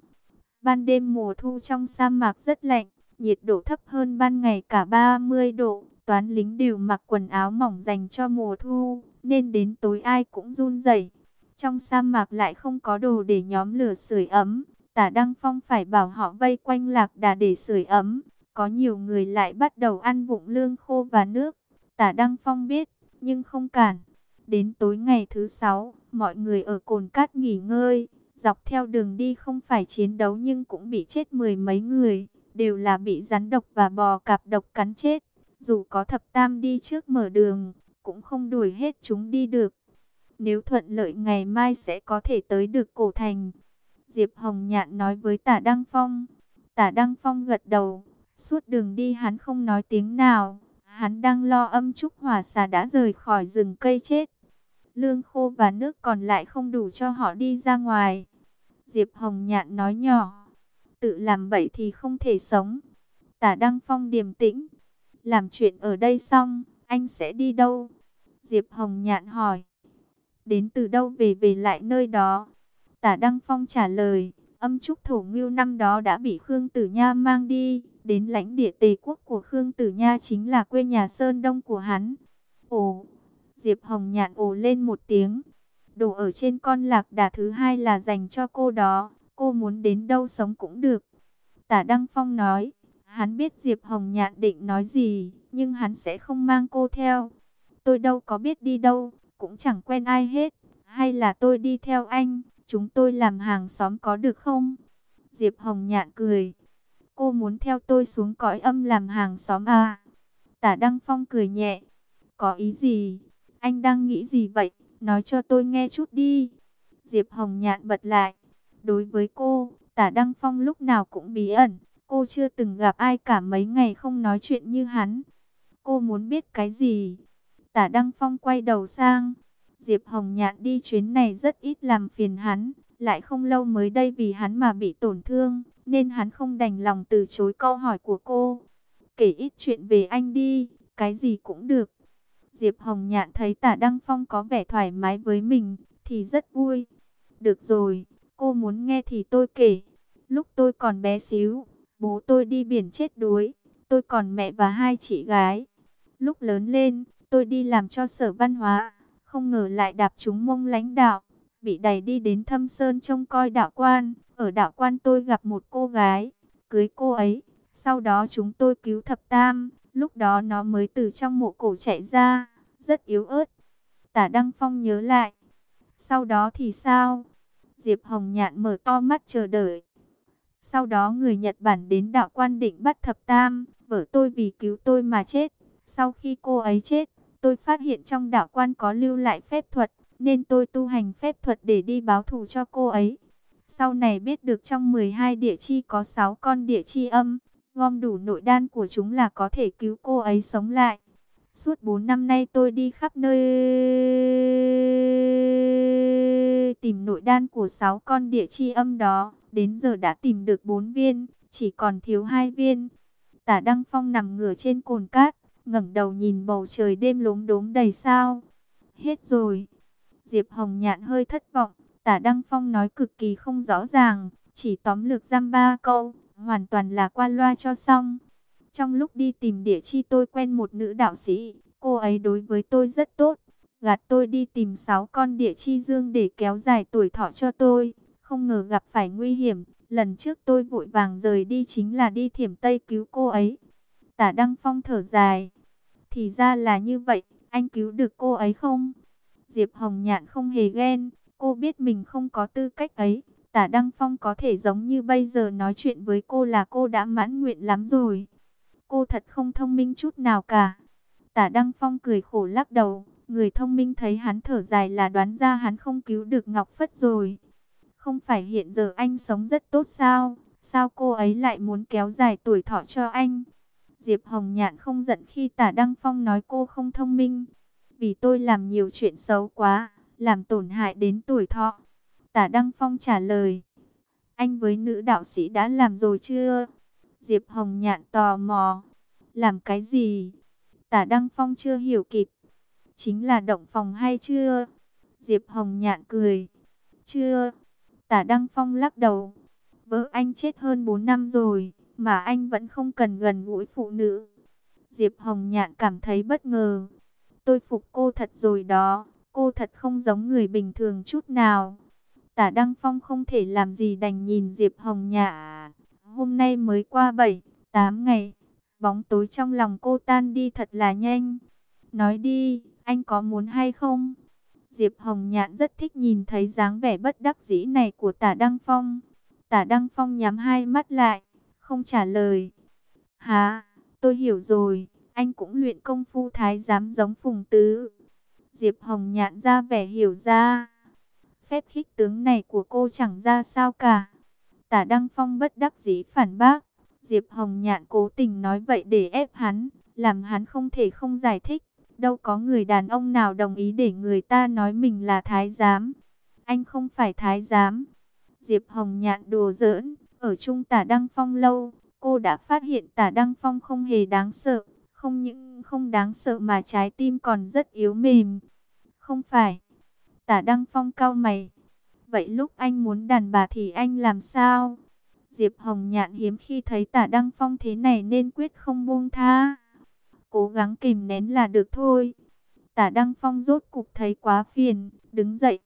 Ban đêm mùa thu trong sa mạc rất lạnh, nhiệt độ thấp hơn ban ngày cả 30 độ. Toán lính đều mặc quần áo mỏng dành cho mùa thu, nên đến tối ai cũng run rẩy. Trong sa mạc lại không có đồ để nhóm lửa sưởi ấm. Tả Đăng Phong phải bảo họ vây quanh lạc đà để sưởi ấm. Có nhiều người lại bắt đầu ăn vụng lương khô và nước. Tả Đăng Phong biết, nhưng không cản. Đến tối ngày thứ sáu, mọi người ở cồn cát nghỉ ngơi. Dọc theo đường đi không phải chiến đấu nhưng cũng bị chết mười mấy người. Đều là bị rắn độc và bò cạp độc cắn chết. Dù có thập tam đi trước mở đường, cũng không đuổi hết chúng đi được. Nếu thuận lợi ngày mai sẽ có thể tới được cổ thành. Diệp Hồng Nhạn nói với tả Đăng Phong. Tả Đăng Phong gật đầu. Suốt đường đi hắn không nói tiếng nào. Hắn đang lo âm trúc hỏa xà đã rời khỏi rừng cây chết. Lương khô và nước còn lại không đủ cho họ đi ra ngoài. Diệp Hồng Nhạn nói nhỏ. Tự làm bậy thì không thể sống. Tả Đăng Phong điềm tĩnh. Làm chuyện ở đây xong, anh sẽ đi đâu? Diệp Hồng Nhạn hỏi. Đến từ đâu về về lại nơi đó? Tả Đăng Phong trả lời. Âm trúc thổ ngưu năm đó đã bị Khương Tử Nha mang đi. Đến lãnh địa tề quốc của Khương Tử Nha chính là quê nhà Sơn Đông của hắn. Ồ, Diệp Hồng nhạn ồ lên một tiếng. Đồ ở trên con lạc đà thứ hai là dành cho cô đó. Cô muốn đến đâu sống cũng được. Tả Đăng Phong nói. Hắn biết Diệp Hồng nhạn định nói gì, nhưng hắn sẽ không mang cô theo. Tôi đâu có biết đi đâu, cũng chẳng quen ai hết. Hay là tôi đi theo anh, chúng tôi làm hàng xóm có được không? Diệp Hồng nhạn cười. Cô muốn theo tôi xuống cõi âm làm hàng xóm à? Tả Đăng Phong cười nhẹ. Có ý gì? Anh đang nghĩ gì vậy? Nói cho tôi nghe chút đi. Diệp Hồng nhạn bật lại. Đối với cô, tả Đăng Phong lúc nào cũng bí ẩn. Cô chưa từng gặp ai cả mấy ngày không nói chuyện như hắn. Cô muốn biết cái gì? Tả Đăng Phong quay đầu sang. Diệp Hồng nhạn đi chuyến này rất ít làm phiền hắn. Lại không lâu mới đây vì hắn mà bị tổn thương nên hắn không đành lòng từ chối câu hỏi của cô. Kể ít chuyện về anh đi, cái gì cũng được. Diệp Hồng Nhạn thấy tả Đăng Phong có vẻ thoải mái với mình, thì rất vui. Được rồi, cô muốn nghe thì tôi kể. Lúc tôi còn bé xíu, bố tôi đi biển chết đuối, tôi còn mẹ và hai chị gái. Lúc lớn lên, tôi đi làm cho sở văn hóa, không ngờ lại đạp trúng mông lãnh đạo, bị đẩy đi đến thâm sơn trông coi đạo quan. Ở đạo quan tôi gặp một cô gái, cưới cô ấy. Sau đó chúng tôi cứu thập tam, lúc đó nó mới từ trong mộ cổ chạy ra, rất yếu ớt. Tả Đăng Phong nhớ lại. Sau đó thì sao? Diệp Hồng Nhạn mở to mắt chờ đợi. Sau đó người Nhật Bản đến đạo quan định bắt thập tam, vợ tôi vì cứu tôi mà chết. Sau khi cô ấy chết, tôi phát hiện trong đạo quan có lưu lại phép thuật, nên tôi tu hành phép thuật để đi báo thù cho cô ấy. Sau này biết được trong 12 địa chi có 6 con địa chi âm, gom đủ nội đan của chúng là có thể cứu cô ấy sống lại. Suốt 4 năm nay tôi đi khắp nơi tìm nội đan của 6 con địa chi âm đó, đến giờ đã tìm được 4 viên, chỉ còn thiếu 2 viên. Tả Đăng Phong nằm ngửa trên cồn cát, ngẩng đầu nhìn bầu trời đêm lốm đốm đầy sao. Hết rồi. Diệp Hồng Nhạn hơi thất vọng, Tả Đăng Phong nói cực kỳ không rõ ràng, chỉ tóm lược giam ba câu, hoàn toàn là qua loa cho xong. Trong lúc đi tìm địa chi tôi quen một nữ đạo sĩ, cô ấy đối với tôi rất tốt, gạt tôi đi tìm sáu con địa chi dương để kéo dài tuổi thọ cho tôi. Không ngờ gặp phải nguy hiểm, lần trước tôi vội vàng rời đi chính là đi thiểm Tây cứu cô ấy. Tả Đăng Phong thở dài, thì ra là như vậy, anh cứu được cô ấy không? Diệp Hồng Nhạn không hề ghen, Cô biết mình không có tư cách ấy. Tả Đăng Phong có thể giống như bây giờ nói chuyện với cô là cô đã mãn nguyện lắm rồi. Cô thật không thông minh chút nào cả. Tả Đăng Phong cười khổ lắc đầu. Người thông minh thấy hắn thở dài là đoán ra hắn không cứu được Ngọc Phất rồi. Không phải hiện giờ anh sống rất tốt sao? Sao cô ấy lại muốn kéo dài tuổi thọ cho anh? Diệp Hồng Nhạn không giận khi Tả Đăng Phong nói cô không thông minh. Vì tôi làm nhiều chuyện xấu quá làm tổn hại đến tuổi thọ. Tả Đăng Phong trả lời, anh với nữ đạo sĩ đã làm rồi chưa? Diệp Hồng Nhạn tò mò, làm cái gì? Tả Đăng Phong chưa hiểu kịp, chính là động phòng hay chưa? Diệp Hồng Nhạn cười, chưa. Tả Đăng Phong lắc đầu, vợ anh chết hơn 4 năm rồi, mà anh vẫn không cần gần gũi phụ nữ. Diệp Hồng Nhạn cảm thấy bất ngờ, tôi phục cô thật rồi đó. Cô thật không giống người bình thường chút nào. Tả Đăng Phong không thể làm gì đành nhìn Diệp Hồng Nhạn. Hôm nay mới qua 7, 8 ngày, bóng tối trong lòng cô tan đi thật là nhanh. Nói đi, anh có muốn hay không? Diệp Hồng Nhạn rất thích nhìn thấy dáng vẻ bất đắc dĩ này của tả Đăng Phong. Tả Đăng Phong nhắm hai mắt lại, không trả lời. Hả, tôi hiểu rồi, anh cũng luyện công phu thái giám giống Phùng Tứ. Diệp Hồng Nhạn ra vẻ hiểu ra. Phép khích tướng này của cô chẳng ra sao cả. Tả Đăng Phong bất đắc dĩ phản bác. Diệp Hồng Nhạn cố tình nói vậy để ép hắn, làm hắn không thể không giải thích. Đâu có người đàn ông nào đồng ý để người ta nói mình là thái giám. Anh không phải thái giám. Diệp Hồng Nhạn đùa giỡn, ở chung tả Đăng Phong lâu, cô đã phát hiện tả Đăng Phong không hề đáng sợ. Không những không đáng sợ mà trái tim còn rất yếu mềm. Không phải. Tả Đăng Phong cao mày. Vậy lúc anh muốn đàn bà thì anh làm sao? Diệp Hồng Nhạn hiếm khi thấy tả Đăng Phong thế này nên quyết không buông tha. Cố gắng kìm nén là được thôi. Tả Đăng Phong rốt cục thấy quá phiền, đứng dậy.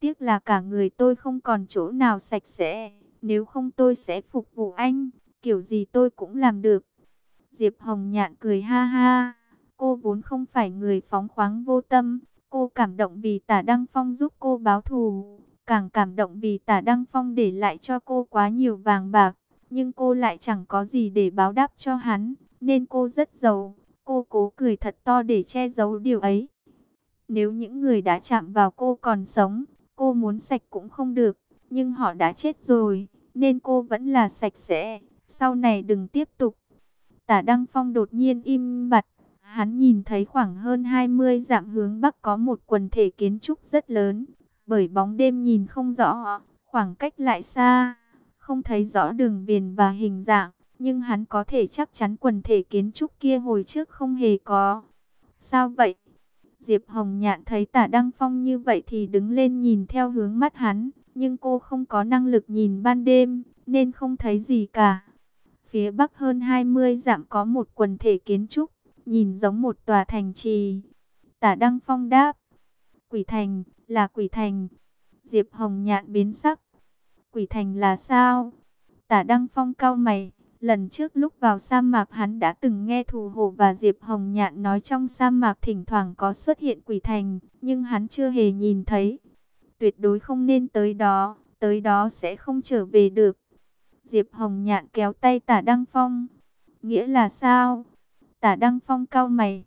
Tiếc là cả người tôi không còn chỗ nào sạch sẽ. Nếu không tôi sẽ phục vụ anh, kiểu gì tôi cũng làm được. Diệp Hồng Nhạn cười ha ha. Cô vốn không phải người phóng khoáng vô tâm. Cô cảm động vì tả Đăng Phong giúp cô báo thù. Càng cảm động vì tả Đăng Phong để lại cho cô quá nhiều vàng bạc. Nhưng cô lại chẳng có gì để báo đáp cho hắn. Nên cô rất giàu. Cô cố cười thật to để che giấu điều ấy. Nếu những người đã chạm vào cô còn sống, cô muốn sạch cũng không được. Nhưng họ đã chết rồi, nên cô vẫn là sạch sẽ. Sau này đừng tiếp tục. Tả Đăng Phong đột nhiên im bặt. Hắn nhìn thấy khoảng hơn 20 dặm hướng bắc có một quần thể kiến trúc rất lớn. Bởi bóng đêm nhìn không rõ, khoảng cách lại xa, không thấy rõ đường viền và hình dạng. Nhưng hắn có thể chắc chắn quần thể kiến trúc kia hồi trước không hề có. Sao vậy? Diệp Hồng Nhạn thấy tả Đăng Phong như vậy thì đứng lên nhìn theo hướng mắt hắn. Nhưng cô không có năng lực nhìn ban đêm, nên không thấy gì cả. Phía bắc hơn 20 dặm có một quần thể kiến trúc, nhìn giống một tòa thành trì. Tả Đăng Phong đáp, Quỷ Thành, là Quỷ Thành. Diệp Hồng Nhạn biến sắc. Quỷ Thành là sao? Tả Đăng Phong cao mày. Lần trước lúc vào sa mạc hắn đã từng nghe Thù Hồ và Diệp Hồng Nhạn nói trong sa mạc thỉnh thoảng có xuất hiện quỷ thành, nhưng hắn chưa hề nhìn thấy. Tuyệt đối không nên tới đó, tới đó sẽ không trở về được. Diệp Hồng Nhạn kéo tay tả Đăng Phong. Nghĩa là sao? Tả Đăng Phong cao mày.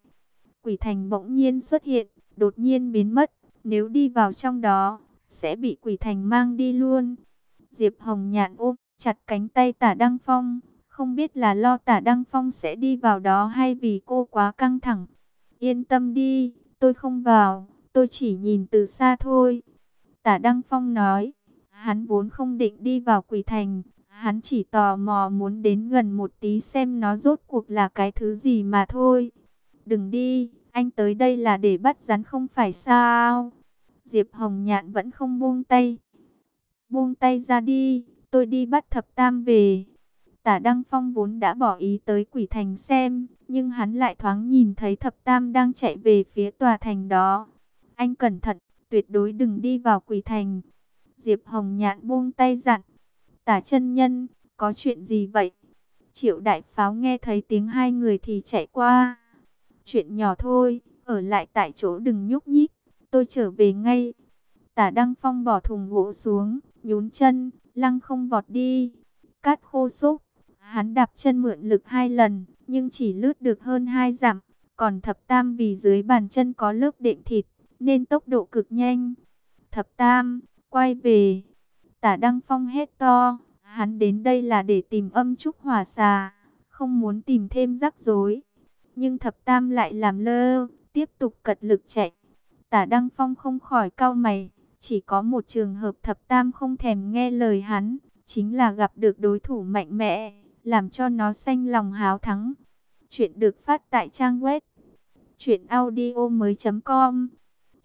Quỷ thành bỗng nhiên xuất hiện, đột nhiên biến mất. Nếu đi vào trong đó, sẽ bị quỷ thành mang đi luôn. Diệp Hồng Nhạn ôm chặt cánh tay tả Đăng Phong. Không biết là lo tả Đăng Phong sẽ đi vào đó hay vì cô quá căng thẳng. Yên tâm đi, tôi không vào, tôi chỉ nhìn từ xa thôi. Tả Đăng Phong nói, hắn vốn không định đi vào quỷ thành, hắn chỉ tò mò muốn đến gần một tí xem nó rốt cuộc là cái thứ gì mà thôi. Đừng đi, anh tới đây là để bắt rắn không phải sao? Diệp Hồng Nhạn vẫn không buông tay. Buông tay ra đi, tôi đi bắt thập tam về. Tả Đăng Phong vốn đã bỏ ý tới quỷ thành xem, nhưng hắn lại thoáng nhìn thấy thập tam đang chạy về phía tòa thành đó. Anh cẩn thận, tuyệt đối đừng đi vào quỷ thành. Diệp Hồng Nhạn buông tay dặn. Tả chân nhân, có chuyện gì vậy? Triệu đại pháo nghe thấy tiếng hai người thì chạy qua. Chuyện nhỏ thôi, ở lại tại chỗ đừng nhúc nhích, tôi trở về ngay. Tả Đăng Phong bỏ thùng gỗ xuống, nhún chân, lăng không vọt đi. Cát khô xúc, hắn đạp chân mượn lực hai lần, nhưng chỉ lướt được hơn hai dặm. Còn thập tam vì dưới bàn chân có lớp đệm thịt, nên tốc độ cực nhanh. Thập tam, quay về. Tả Đăng Phong hét to, hắn đến đây là để tìm âm trúc hỏa xà, không muốn tìm thêm rắc rối. Nhưng thập tam lại làm lơ, tiếp tục cật lực chạy. Tả Đăng Phong không khỏi cau mày, chỉ có một trường hợp thập tam không thèm nghe lời hắn, chính là gặp được đối thủ mạnh mẽ, làm cho nó xanh lòng háo thắng. Chuyện được phát tại trang web chuyện audio mới.com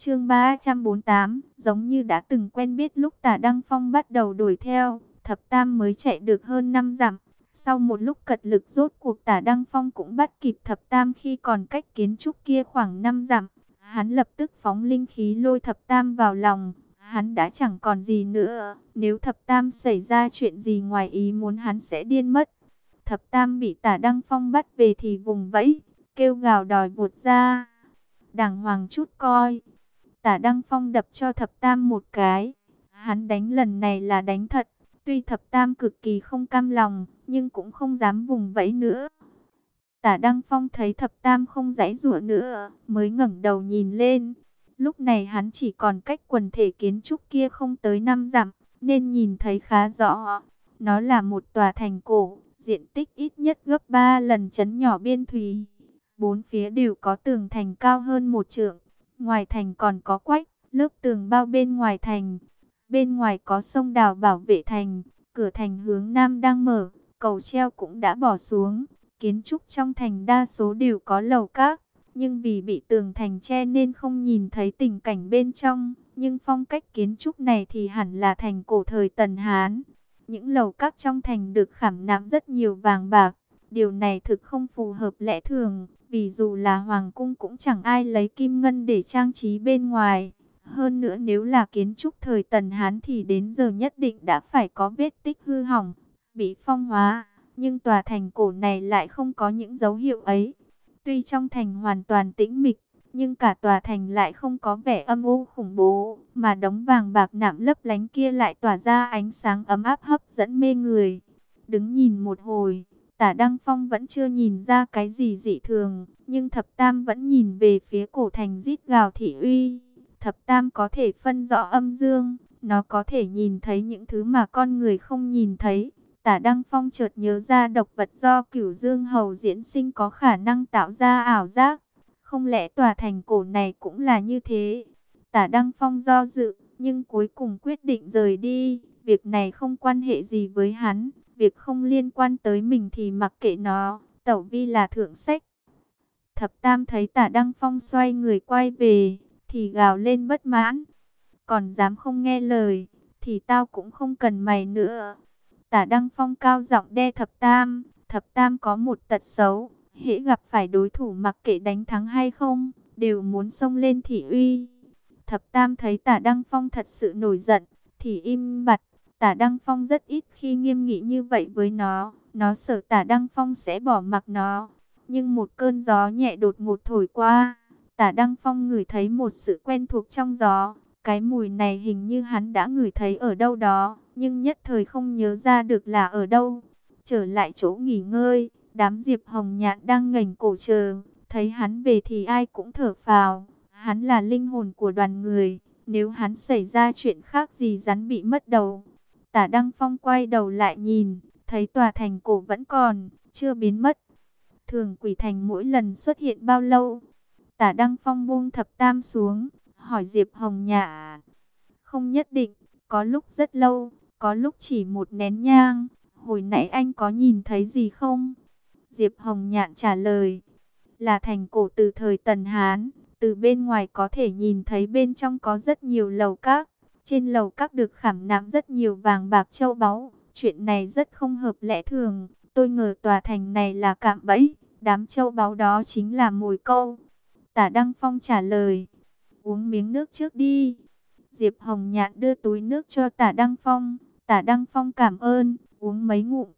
Chương 348, giống như đã từng quen biết lúc tả Đăng Phong bắt đầu đuổi theo, thập tam mới chạy được hơn 5 dặm. Sau một lúc cật lực rốt cuộc tả Đăng Phong cũng bắt kịp thập tam khi còn cách kiến trúc kia khoảng 5 dặm. Hắn lập tức phóng linh khí lôi thập tam vào lòng. hắn đã chẳng còn gì nữa. Nếu thập tam xảy ra chuyện gì ngoài ý muốn hắn sẽ điên mất. Thập tam bị tả Đăng Phong bắt về thì vùng vẫy, kêu gào đòi vụt ra. Đàng hoàng chút coi. Tả Đăng Phong đập cho thập tam một cái. Hắn đánh lần này là đánh thật. Tuy thập tam cực kỳ không cam lòng, nhưng cũng không dám vùng vẫy nữa. Tả Đăng Phong thấy thập tam không giãy rủa nữa, mới ngẩng đầu nhìn lên. Lúc này hắn chỉ còn cách quần thể kiến trúc kia không tới năm dặm, nên nhìn thấy khá rõ. Nó là một tòa thành cổ, diện tích ít nhất gấp 3 lần chấn nhỏ biên thùy. Bốn phía đều có tường thành cao hơn một trượng, ngoài thành còn có quách, lớp tường bao bên ngoài thành. Bên ngoài có sông đào bảo vệ thành, cửa thành hướng nam đang mở, cầu treo cũng đã bỏ xuống. Kiến trúc trong thành đa số đều có lầu các, nhưng vì bị tường thành che nên không nhìn thấy tình cảnh bên trong. Nhưng phong cách kiến trúc này thì hẳn là thành cổ thời Tần Hán. Những lầu các trong thành được khảm nạm rất nhiều vàng bạc. Điều này thực không phù hợp lẽ thường, vì dù là hoàng cung cũng chẳng ai lấy kim ngân để trang trí bên ngoài. Hơn nữa nếu là kiến trúc thời Tần Hán thì đến giờ nhất định đã phải có vết tích hư hỏng, bị phong hóa. Nhưng tòa thành cổ này lại không có những dấu hiệu ấy. Tuy trong thành hoàn toàn tĩnh mịch, nhưng cả tòa thành lại không có vẻ âm u khủng bố, mà đống vàng bạc nạm lấp lánh kia lại tỏa ra ánh sáng ấm áp hấp dẫn mê người. Đứng nhìn một hồi, tả Đăng Phong vẫn chưa nhìn ra cái gì dị thường, nhưng thập tam vẫn nhìn về phía cổ thành rít gào thị uy. Thập tam có thể phân rõ âm dương, nó có thể nhìn thấy những thứ mà con người không nhìn thấy. Tả Đăng Phong chợt nhớ ra độc vật do cửu dương hầu diễn sinh có khả năng tạo ra ảo giác. Không lẽ tòa thành cổ này cũng là như thế? Tả Đăng Phong do dự, nhưng cuối cùng quyết định rời đi. Việc này không quan hệ gì với hắn. Việc không liên quan tới mình thì mặc kệ nó. Tẩu vi là thượng sách. Thập Tam thấy tả Đăng Phong xoay người quay về, thì gào lên bất mãn. Còn dám không nghe lời, thì tao cũng không cần mày nữa. Tả Đăng Phong cao giọng đe thập tam, thập tam có một tật xấu, hễ gặp phải đối thủ mặc kệ đánh thắng hay không, đều muốn xông lên thị uy. Thập tam thấy tả Đăng Phong thật sự nổi giận, thì im bặt. Tả Đăng Phong rất ít khi nghiêm nghị như vậy với nó, nó sợ tả Đăng Phong sẽ bỏ mặc nó. Nhưng một cơn gió nhẹ đột ngột thổi qua, tả Đăng Phong ngửi thấy một sự quen thuộc trong gió. Cái mùi này hình như hắn đã ngửi thấy ở đâu đó nhưng nhất thời không nhớ ra được là ở đâu. Trở lại chỗ nghỉ ngơi, đám Diệp Hồng Nhạn đang ngẩng cổ chờ, thấy hắn về thì ai cũng thở phào. Hắn là linh hồn của đoàn người, nếu hắn xảy ra chuyện khác gì rắn bị mất đầu. Tả Đăng Phong quay đầu lại nhìn, thấy tòa thành cổ vẫn còn, chưa biến mất. Thường quỷ thành mỗi lần xuất hiện bao lâu? Tả Đăng Phong buông thập tam xuống, hỏi Diệp Hồng Nhạn. Không nhất định, có lúc rất lâu, có lúc chỉ một nén nhang, hồi nãy anh có nhìn thấy gì không? Diệp Hồng Nhạn trả lời, là thành cổ từ thời Tần Hán, từ bên ngoài có thể nhìn thấy bên trong có rất nhiều lầu các, trên lầu các được khảm nạm rất nhiều vàng bạc châu báu, chuyện này rất không hợp lẽ thường, tôi ngờ tòa thành này là cạm bẫy, đám châu báu đó chính là mồi câu. Tả Đăng Phong trả lời, uống miếng nước trước đi. Diệp Hồng Nhạn đưa túi nước cho Tả Đăng Phong. Tả Đăng Phong cảm ơn, uống mấy ngụm.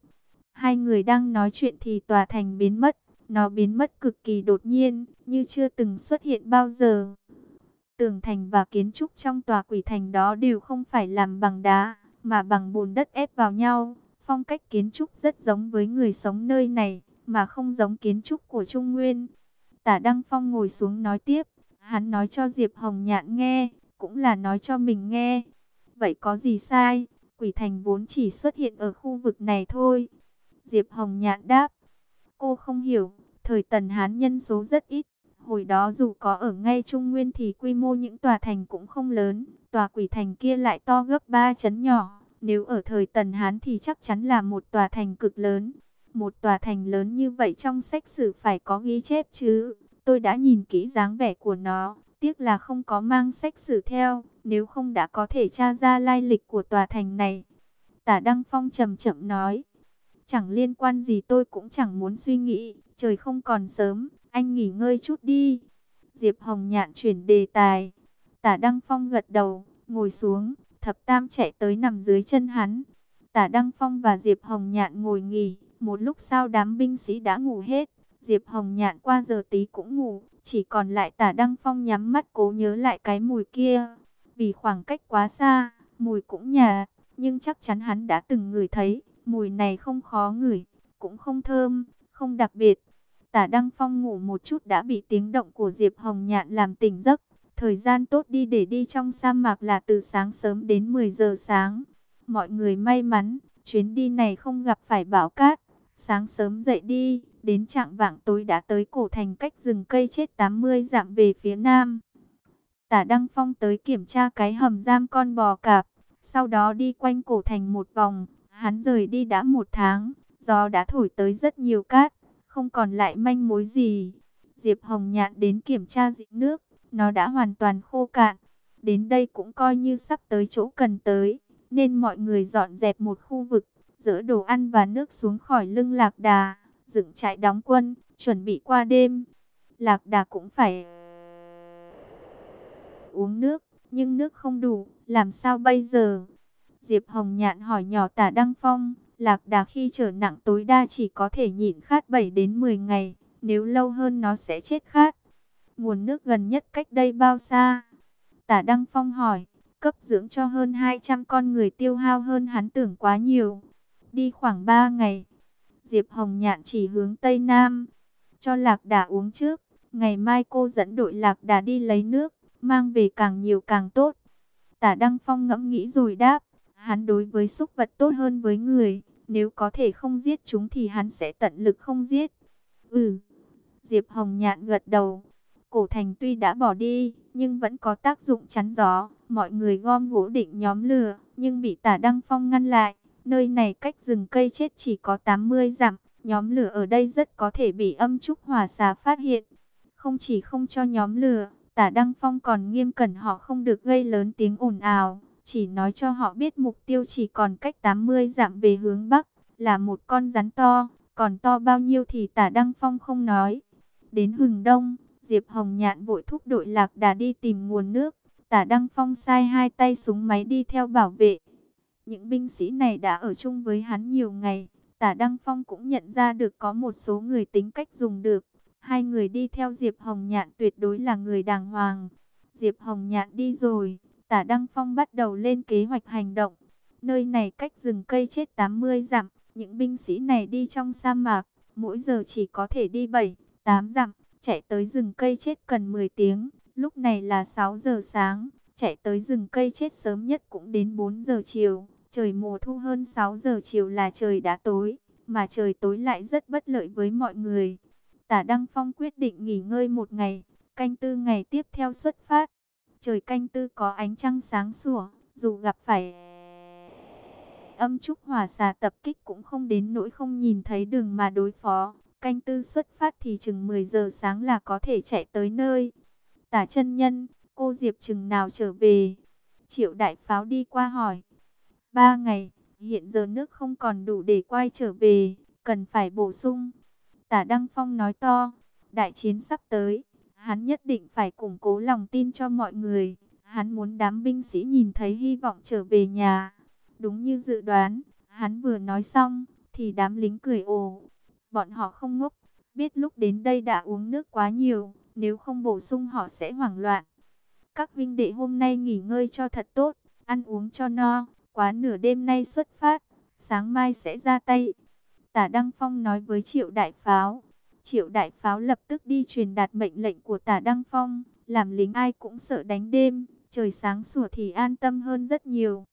Hai người đang nói chuyện thì tòa thành biến mất. Nó biến mất cực kỳ đột nhiên, như chưa từng xuất hiện bao giờ. Tường thành và kiến trúc trong tòa quỷ thành đó đều không phải làm bằng đá, mà bằng bùn đất ép vào nhau. Phong cách kiến trúc rất giống với người sống nơi này, mà không giống kiến trúc của Trung Nguyên. Tả Đăng Phong ngồi xuống nói tiếp, hắn nói cho Diệp Hồng Nhạn nghe, cũng là nói cho mình nghe. Vậy có gì sai? Quỷ thành vốn chỉ xuất hiện ở khu vực này thôi. Diệp Hồng Nhạn đáp. Cô không hiểu, thời tần Hán nhân số rất ít. Hồi đó dù có ở ngay Trung Nguyên thì quy mô những tòa thành cũng không lớn. Tòa quỷ thành kia lại to gấp 3 chấn nhỏ. Nếu ở thời tần Hán thì chắc chắn là một tòa thành cực lớn. Một tòa thành lớn như vậy trong sách sử phải có ghi chép chứ. Tôi đã nhìn kỹ dáng vẻ của nó. Tiếc là không có mang sách sử theo, nếu không đã có thể tra ra lai lịch của tòa thành này. Tả Đăng Phong chậm chậm nói, chẳng liên quan gì tôi cũng chẳng muốn suy nghĩ, trời không còn sớm, anh nghỉ ngơi chút đi. Diệp Hồng Nhạn chuyển đề tài, Tả Đăng Phong gật đầu, ngồi xuống, thập tam chạy tới nằm dưới chân hắn. Tả Đăng Phong và Diệp Hồng Nhạn ngồi nghỉ, một lúc sau đám binh sĩ đã ngủ hết. Diệp Hồng Nhạn qua giờ tí cũng ngủ, chỉ còn lại tả Đăng Phong nhắm mắt cố nhớ lại cái mùi kia. Vì khoảng cách quá xa, mùi cũng nhà, nhưng chắc chắn hắn đã từng ngửi thấy, mùi này không khó ngửi, cũng không thơm, không đặc biệt. Tả Đăng Phong ngủ một chút đã bị tiếng động của Diệp Hồng Nhạn làm tỉnh giấc. Thời gian tốt đi để đi trong sa mạc là từ sáng sớm đến 10 giờ sáng. Mọi người may mắn, chuyến đi này không gặp phải bão cát. Sáng sớm dậy đi, đến trạng vạng tối đã tới cổ thành cách rừng cây chết 80 dặm về phía nam. Tả Đăng Phong tới kiểm tra cái hầm giam con bò cạp, sau đó đi quanh cổ thành một vòng. Hắn rời đi đã một tháng, gió đã thổi tới rất nhiều cát, không còn lại manh mối gì. Diệp Hồng Nhạn đến kiểm tra dịch nước, nó đã hoàn toàn khô cạn. Đến đây cũng coi như sắp tới chỗ cần tới, nên mọi người dọn dẹp một khu vực, dỡ đồ ăn và nước xuống khỏi lưng lạc đà, dựng trại đóng quân, chuẩn bị qua đêm. Lạc đà cũng phải uống nước, nhưng nước không đủ, làm sao bây giờ? Diệp Hồng Nhạn hỏi nhỏ tả Đăng Phong, lạc đà khi trở nặng tối đa chỉ có thể nhịn khát 7 đến 10 ngày, nếu lâu hơn nó sẽ chết khát. Nguồn nước gần nhất cách đây bao xa? Tả Đăng Phong hỏi, cấp dưỡng cho hơn 200 con người tiêu hao hơn hắn tưởng quá nhiều. Đi khoảng 3 ngày. Diệp Hồng Nhạn chỉ hướng Tây Nam. Cho lạc đà uống trước. Ngày mai cô dẫn đội lạc đà đi lấy nước. Mang về càng nhiều càng tốt. Tả Đăng Phong ngẫm nghĩ rồi đáp. Hắn đối với súc vật tốt hơn với người. Nếu có thể không giết chúng thì hắn sẽ tận lực không giết. Ừ. Diệp Hồng Nhạn gật đầu. Cổ thành tuy đã bỏ đi, nhưng vẫn có tác dụng chắn gió. Mọi người gom gỗ định nhóm lửa, nhưng bị tả Đăng Phong ngăn lại. Nơi này cách rừng cây chết chỉ có 80 dặm. Nhóm lửa ở đây rất có thể bị âm trúc hỏa xà phát hiện. Không chỉ không cho nhóm lửa, tả Đăng Phong còn nghiêm cẩn họ không được gây lớn tiếng ồn ào. Chỉ nói cho họ biết mục tiêu chỉ còn cách 80 dặm về hướng Bắc, là một con rắn to. Còn to bao nhiêu thì tả Đăng Phong không nói. Đến hừng đông, Diệp Hồng Nhạn vội thúc đội lạc đà đi tìm nguồn nước. Tả Đăng Phong sai hai tay súng máy đi theo bảo vệ. Những binh sĩ này đã ở chung với hắn nhiều ngày. Tả Đăng Phong cũng nhận ra được có một số người tính cách dùng được. Hai người đi theo Diệp Hồng Nhạn tuyệt đối là người đàng hoàng. Diệp Hồng Nhạn đi rồi. Tả Đăng Phong bắt đầu lên kế hoạch hành động. Nơi này cách rừng cây chết 80 dặm. Những binh sĩ này đi trong sa mạc. Mỗi giờ chỉ có thể đi 7, 8 dặm chạy tới rừng cây chết cần 10 tiếng, lúc này là 6 giờ sáng, chạy tới rừng cây chết sớm nhất cũng đến 4 giờ chiều, trời mùa thu hơn 6 giờ chiều là trời đã tối, mà trời tối lại rất bất lợi với mọi người. Tả Đăng Phong quyết định nghỉ ngơi một ngày, canh tư ngày tiếp theo xuất phát. Trời canh tư có ánh trăng sáng sủa, dù gặp phải âm trúc hỏa xà tập kích cũng không đến nỗi không nhìn thấy đường mà đối phó. Canh tư xuất phát thì chừng 10 giờ sáng là có thể chạy tới nơi. Tả chân nhân, cô Diệp chừng nào trở về? Triệu đại pháo đi qua hỏi. Ba ngày, hiện giờ nước không còn đủ để quay trở về, cần phải bổ sung. Tả Đăng Phong nói to, đại chiến sắp tới, hắn nhất định phải củng cố lòng tin cho mọi người. Hắn muốn đám binh sĩ nhìn thấy hy vọng trở về nhà. Đúng như dự đoán, hắn vừa nói xong, thì đám lính cười ồ. Bọn họ không ngốc, biết lúc đến đây đã uống nước quá nhiều, nếu không bổ sung họ sẽ hoảng loạn. Các vinh đệ hôm nay nghỉ ngơi cho thật tốt, ăn uống cho no, quá nửa đêm nay xuất phát, sáng mai sẽ ra tay. Tả Đăng Phong nói với Triệu Đại Pháo. Triệu Đại Pháo lập tức đi truyền đạt mệnh lệnh của Tả Đăng Phong, làm lính ai cũng sợ đánh đêm, trời sáng sủa thì an tâm hơn rất nhiều.